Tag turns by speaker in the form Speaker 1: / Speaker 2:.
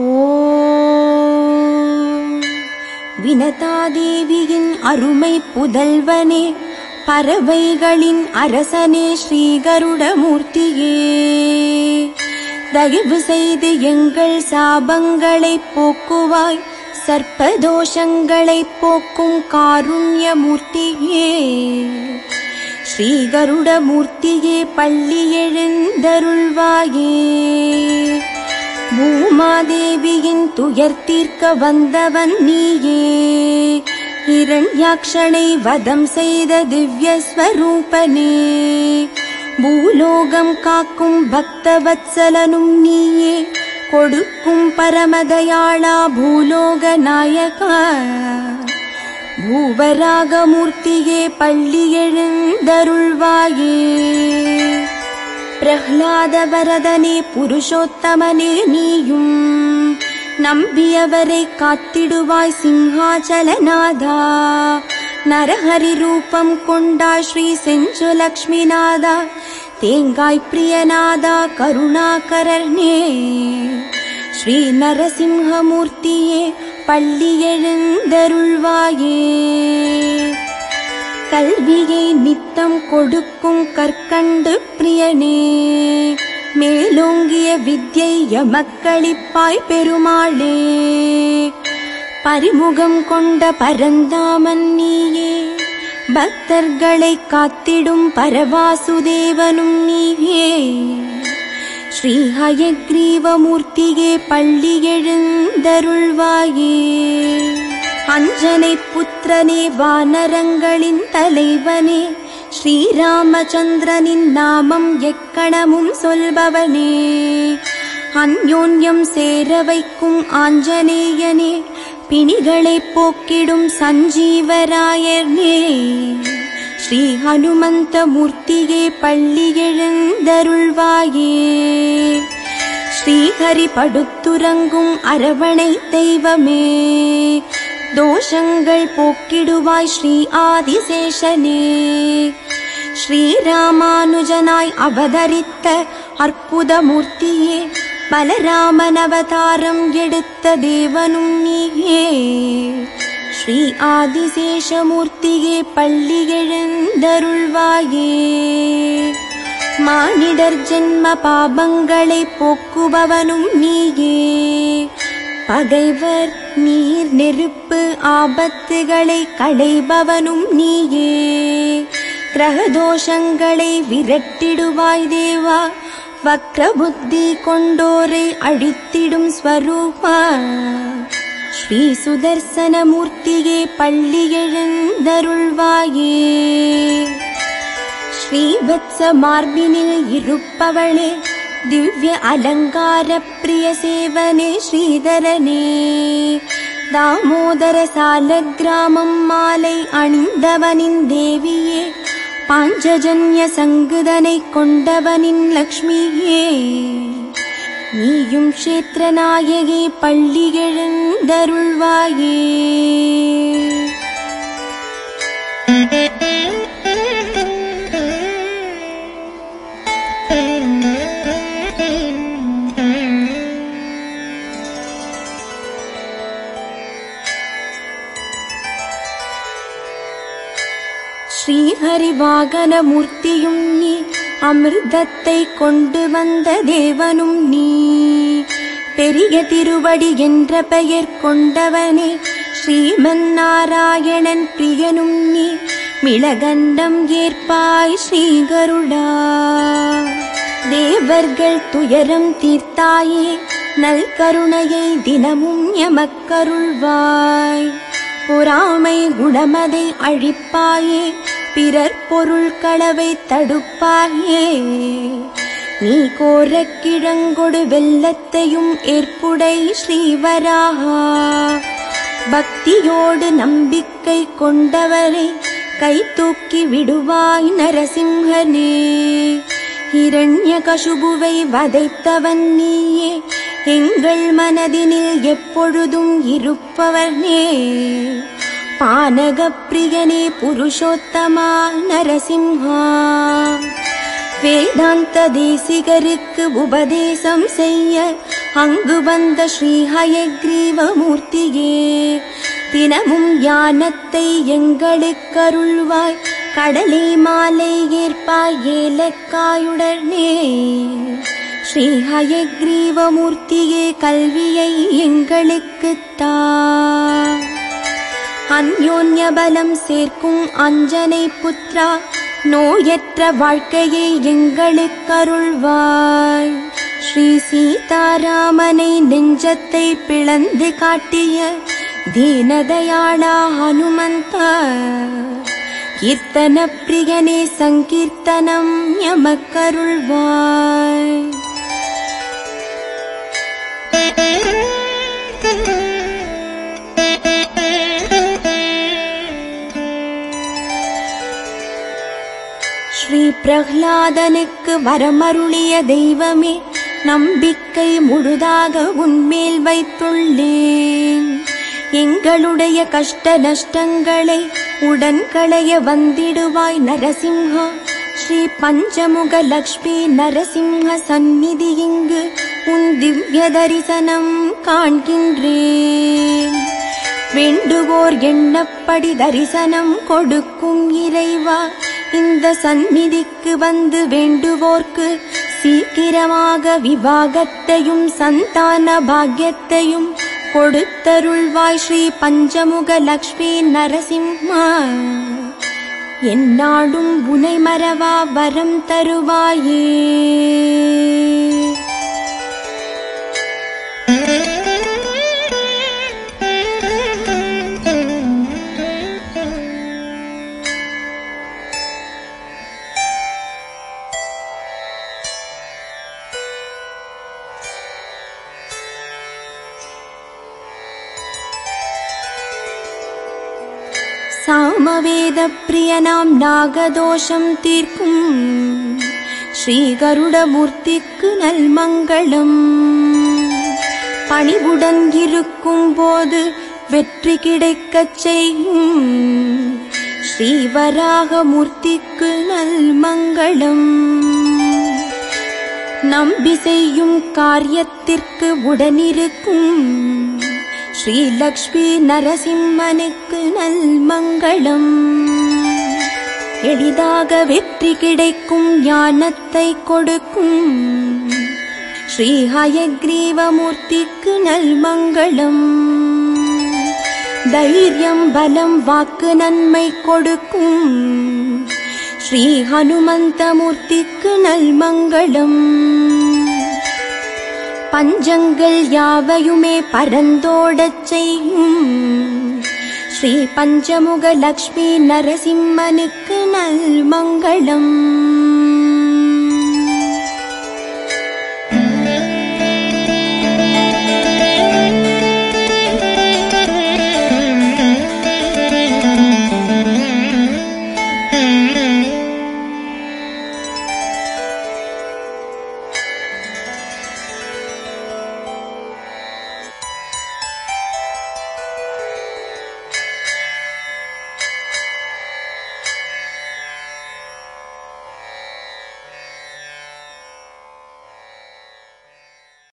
Speaker 1: ஓம் வினதாதேவியின் அருமை புதல்வனே பறவைகளின் அரசனே ஸ்ரீகருடமூர்த்தியே. தயவு செய்து எங்கள் சாபங்களை போக்குவாய் சர்ப்பதோஷங்களை போக்கும் காருண்யமூர்த்தியே. ஸ்ரீகருடமூர்த்தியே பள்ளி எழுந்தருள்வாயே. பூமாதேவியின் துயர் தீர்க்க வந்தவன் நீயே. இரண்யாக்ஷனை வதம் செய்த திவ்யஸ்வரூபனே. பூலோகம் காக்கும் பக்தவத்சலனும் நீயே. கொடுக்கும் பரமதயாளா பூலோக நாயகா. பூவராகமூர்த்தியே பள்ளி எழுந்தருள்வாயே. பிரஹ்லாத வரதனே புருஷோத்தமனே நீயும் நம்பியவரை காத்திடுவாய் சிங்காச்சலநாதா நரஹரி ரூபம் கொண்டா ஸ்ரீ செஞ்சலக்ஷ்மிநாதா தேங்காய் பிரியநாதா கருணாகரனே. ஸ்ரீ நரசிம்ஹமூர்த்தியே பள்ளி எழுந்தருள்வாயே. கல்வியை நித்தம் கொடுக்கும் கற்கண்டு பிரியனே. மேலோங்கிய வித்யை எமக்களிப்பாய் பெருமாளே. பரிமுகம் கொண்ட பரந்தாமன் நீயே. பக்தர்களை காத்திடும் பரவாசுதேவனும் நீயே. ஸ்ரீ ஹயக்ரீவமூர்த்தியே பள்ளி எழுந்தருள்வாயே. அஞ்சனை புத்திரனே வானரங்களின் தலைவனே ஸ்ரீராமச்சந்திரனின் நாமம் எக்கணமும் சொல்பவனே. அந்யோன்யம் சேர வைக்கும் ஆஞ்சநேயனே பிணிகளை போக்கிடும் சஞ்சீவராயர்னே ஸ்ரீ ஹனுமந்த மூர்த்தியே பள்ளி எழுந்தருள்வாயே. ஸ்ரீஹரி படுத்துறங்கும் அரவணை தெய்வமே. தோஷங்கள் போக்கிடுவாய் ஸ்ரீ ஆதிசேஷனே ஸ்ரீராமானுஜனாய் அவதரித்த அற்புதமூர்த்தியே பலராமன் அவதாரம் எடுத்த தேவனும் நீயே ஸ்ரீ ஆதிசேஷமூர்த்தியே பள்ளி எழுந்தருள்வாயே மானிடர் ஜென்ம பாபங்களை போக்குபவனும் நீயே பகைவர் நீர் நெருப்பு ஆபத்துகளை களைபவனும் நீயே. கிரகதோஷங்களை விரட்டிடுவாய் தேவா. வக்ர புத்தி கொண்டோரை அழித்திடும் ஸ்வரூபா. ஸ்ரீ சுதர்சனமூர்த்தியே பள்ளி எழுந்தருள்வாயே. ஸ்ரீவத்ச மார்பினில் இருப்பவளே திவ்ய அலங்கார பிரிய சேவனே ஸ்ரீதரனே. தாமோதர சால கிராமம் மாலை அணிந்தவனின் தேவியே. பாஞ்சஜன்ய சங்குதனை கொண்டவனின் லக்ஷ்மியே. நீயும் க்ஷேத்திரநாயகி பள்ளி எழுந்தருள்வாயே. பரிவாகனமூர்த்தியும் நீ. அமிர்தத்தை கொண்டு வந்த தேவனும் நீ. பெரிய திருவடி என்ற பெயர் கொண்டவனே. ஸ்ரீமன் நாராயணன் பிரியனும் நீ. மிளகண்டம் ஏற்பாய் ஸ்ரீகருடா. தேவர்கள் துயரம் தீர்த்தாயே. நல் கருணையை தினமும் எமக்கருள்வாய். பொறாமை குணமதை அழிப்பாயே. பிறர் பொருள் களவை தடுப்பாயே. நீ கோர கிழங்கொடு வெள்ளத்தையும் ஏற்புடை ஸ்ரீவராகா பக்தியோடு நம்பிக்கை கொண்டவரை கை தூக்கி விடுவாய் நரசிம்ஹனே இரண்ய கசுபுவை வதைத்தவன் நீயே. எங்கள் மனதினில் எப்பொழுதும் இருப்பவனே நே புருஷோத்தமா நரசிம்ஹா. வேதாந்த தேசிகருக்கு உபதேசம் செய்ய அங்கு வந்த ஸ்ரீ ஹயக்ரீவமூர்த்தியே தினமும் ஞானத்தை எங்களுக்கருள்வாய் கடலே மாலை ஏற்பாய் ஏலக்காயுடனே. ஸ்ரீ ஹயக்ரீவமூர்த்தியே கல்வியை எங்களுக்குத்தான் அந்யோன்ய பலம் சேர்க்கும் அஞ்சனை புத்ரா நோயற்ற வாழ்க்கையை எங்களுக்கு அருள்வாய் ஸ்ரீ சீதாராமனை நெஞ்சத்தை பிளந்து காட்டிய தீனதயாளா ஹனுமந்தா. கீர்த்தன பிரியனே சங்கீர்த்தனம் எமக்கருள்வாய் பிரகலாதனுக்கு வரமருளிய தெய்வமே நம்பிக்கை முழுதாக உன்மேல் வைத்துள்ளேன். எங்களுடைய கஷ்ட நஷ்டங்களை உடன் களைய வந்திடுவாய் நரசிம்ஹா. ஸ்ரீ பஞ்சமுக லக்ஷ்மி நரசிம்ஹ சந்நிதி இங்கு உன் திவ்ய தரிசனம் காண்கின்றேன். வேண்டுவோர் எண்ணப்படி தரிசனம் கொடுக்கும் இறைவா. இந்த சந்நிதிக்கு வந்து வேண்டுவோர்க்கு சீக்கிரமாக விவாகத்தையும் சந்தான பாக்கியத்தையும் கொடுத்தருள்வாய் ஸ்ரீ பஞ்சமுக லக்ஷ்மி நரசிம்மா. என்னாடும் புனை மறவா வரம் தருவாயே. சாமவேத பிரியனாம் நாகதோஷம் தீர்க்கும். ஸ்ரீகருடமூர்த்திக்கு நல்மங்களம் பணிவுடன் இருக்கும் போது வெற்றி கிடைக்கச் செய்யும். ஸ்ரீவராகமூர்த்திக்கு நல்மங்களம் நம்பி செய்யும் காரியத்திற்கு உடனிருக்கும். ஸ்ரீலக்ஷ்மி நரசிம்மனுக்கு நல்மங்களம். எளிதாக வெற்றி கிடைக்கும் ஞானத்தை கொடுக்கும் ஸ்ரீ ஹயக்ரீவமூர்த்திக்கு நல்மங்களம். தைரியம் பலம் வாக்கு நன்மை கொடுக்கும் ஸ்ரீ ஹனுமந்தமூர்த்திக்கு நல்மங்களம். பஞ்சங்கள் யாவையுமே பரந்தோடச் செய்யும். ஸ்ரீ பஞ்சமுக லக்ஷ்மி நரசிம்மனுக்கு நல்மங்களம்